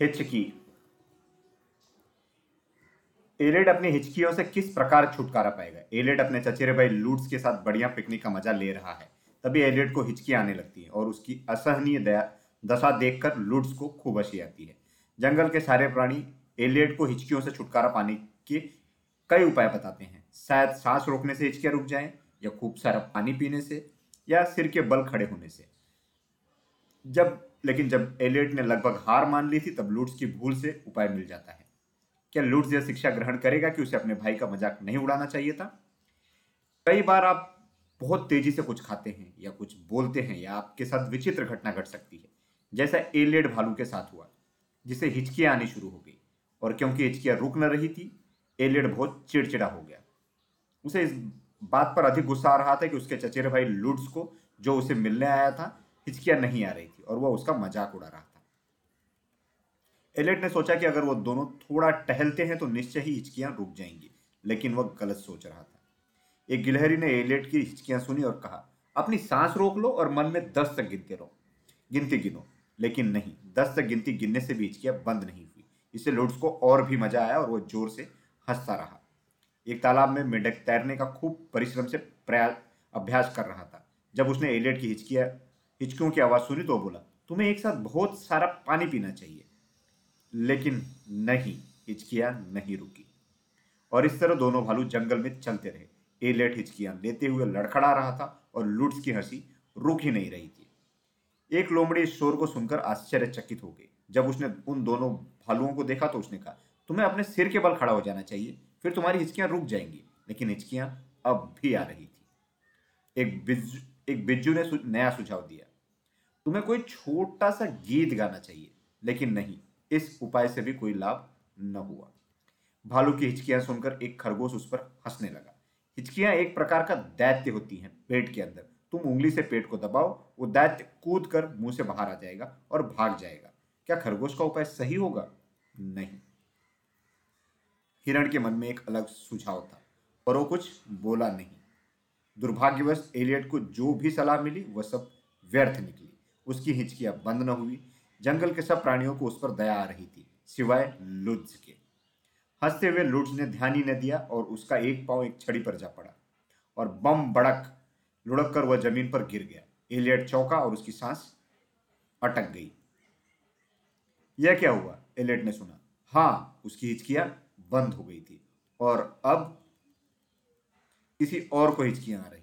हिचकी। एलेड अपनी हिचकियों से किस प्रकार छुटकारा पाएगा? एलेड अपने चचेरे भाई लूट्स के साथ बढ़िया पिकनिक का मज़ा ले रहा है। तभी एलेड को हिचकी आने लगती है और उसकी असहनीय दया, दशा देखकर लूट्स को खूब हँसी आती है। जंगल के सारे प्राणी एलियड को हिचकियों से छुटकारा पाने के कई उपाय बताते हैं। शायद सांस रोकने से हिचकियाँ रुक जाएँ, या खूब सारा पानी पीने से, या सिर के बल खड़े होने से। जब लेकिन जब एलियट ने लगभग हार मान ली थी, तब लूट्स की भूल से उपाय मिल जाता है। क्या लूट्स यह शिक्षा ग्रहण करेगा कि उसे अपने भाई का मज़ाक नहीं उड़ाना चाहिए था? कई बार आप बहुत तेज़ी से कुछ खाते हैं, या कुछ बोलते हैं, या आपके साथ विचित्र घटना घट सकती है, जैसा एलियड भालू के साथ हुआ, जिसे हिचकियाँ आनी शुरू हो गई। और क्योंकि हिचकियाँ रुक न रही थी एलियड बहुत चिड़चिड़ा हो गया। उसे इस बात पर अधिक गुस्सा आ रहा था कि उसके चचेरे भाई लूट्स को, जो उसे मिलने आया था हिचकियाँ नहीं आ रही थी और वह उसका मज़ाक उड़ा रहा था। एलेट ने सोचा कि अगर वो दोनों थोड़ा टहलते हैं तो निश्चय ही हिचकियाँ रुक जाएँगी, लेकिन वह गलत सोच रहा था। एक गिलहरी ने एलेट की हिचकियाँ सुनी और कहा, अपनी सांस रोक लो और मन में दस तक गिनते रहो। गिनती गिनो, लेकिन नहीं, दस तक गिनती गिनने से भी हिचकियाँ बंद नहीं हुई। इससे लुड्स को और भी मज़ा आया और वह ज़ोर से हंसता रहा। एक तालाब में मेढक तैरने का खूब परिश्रम से प्रयास अभ्यास कर रहा था। जब उसने एलियट की हिचकिया हिचकियों की आवाज़ सुनी तो बोला, तुम्हें एक साथ बहुत सारा पानी पीना चाहिए। लेकिन नहीं, हिचकिया नहीं रुकी। और इस तरह दोनों भालू जंगल में चलते रहे। एलियट हिचकियाँ लेते हुए लड़खड़ा रहा था और लुट्स की हँसी रुक ही नहीं रही थी। एक लोमड़ी इस शोर को सुनकर आश्चर्यचकित हो गई। जब उसने उन दोनों भालुओं को देखा तो उसने कहा, तुम्हें अपने सिर के बल खड़ा हो जाना चाहिए, फिर तुम्हारी हिचकियाँ रुक जाएँगी। लेकिन हिचकियाँ अब भी आ रही थी। एक बिज्जू एक बिज्जू ने नया सुझाव दिया। तुम्हें कोई छोटा सा गीत गाना चाहिए, लेकिन नहीं, इस उपाय से भी कोई लाभ न हुआ। भालू की हिचकियाँ सुनकर एक खरगोश उस पर हंसने लगा। हिचकियाँ एक प्रकार का दैत्य होती हैं पेट के अंदर। तुम उंगली से पेट को दबाओ, वो दैत्य कूद कर मुँह से बाहर आ जाएगा और भाग जाएगा। क्या खरगोश का उपाय सही होगा? नहीं। हिरण के मन में एक अलग सुझाव था, पर वो कुछ बोला नहीं। दुर्भाग्यवश एलियट को जो भी सलाह मिली, वह सब व्यर्थ निकली। उसकी हिचकियाँ बंद न हुई। जंगल के सब प्राणियों को उस पर दया आ रही थी, सिवाय लुड्स के। हँसते हुए लुड्स ने ध्यान ही न दिया और उसका एक पाँव एक छड़ी पर जा पड़ा और बम बड़क लुढ़क कर वह ज़मीन पर गिर गया। एलियट चौका और उसकी सांस अटक गई। यह क्या हुआ? एलियट ने सुना। हाँ उसकी हिचकियाँ बंद हो गई थी और अब किसी और को हिचकियाँ आ रही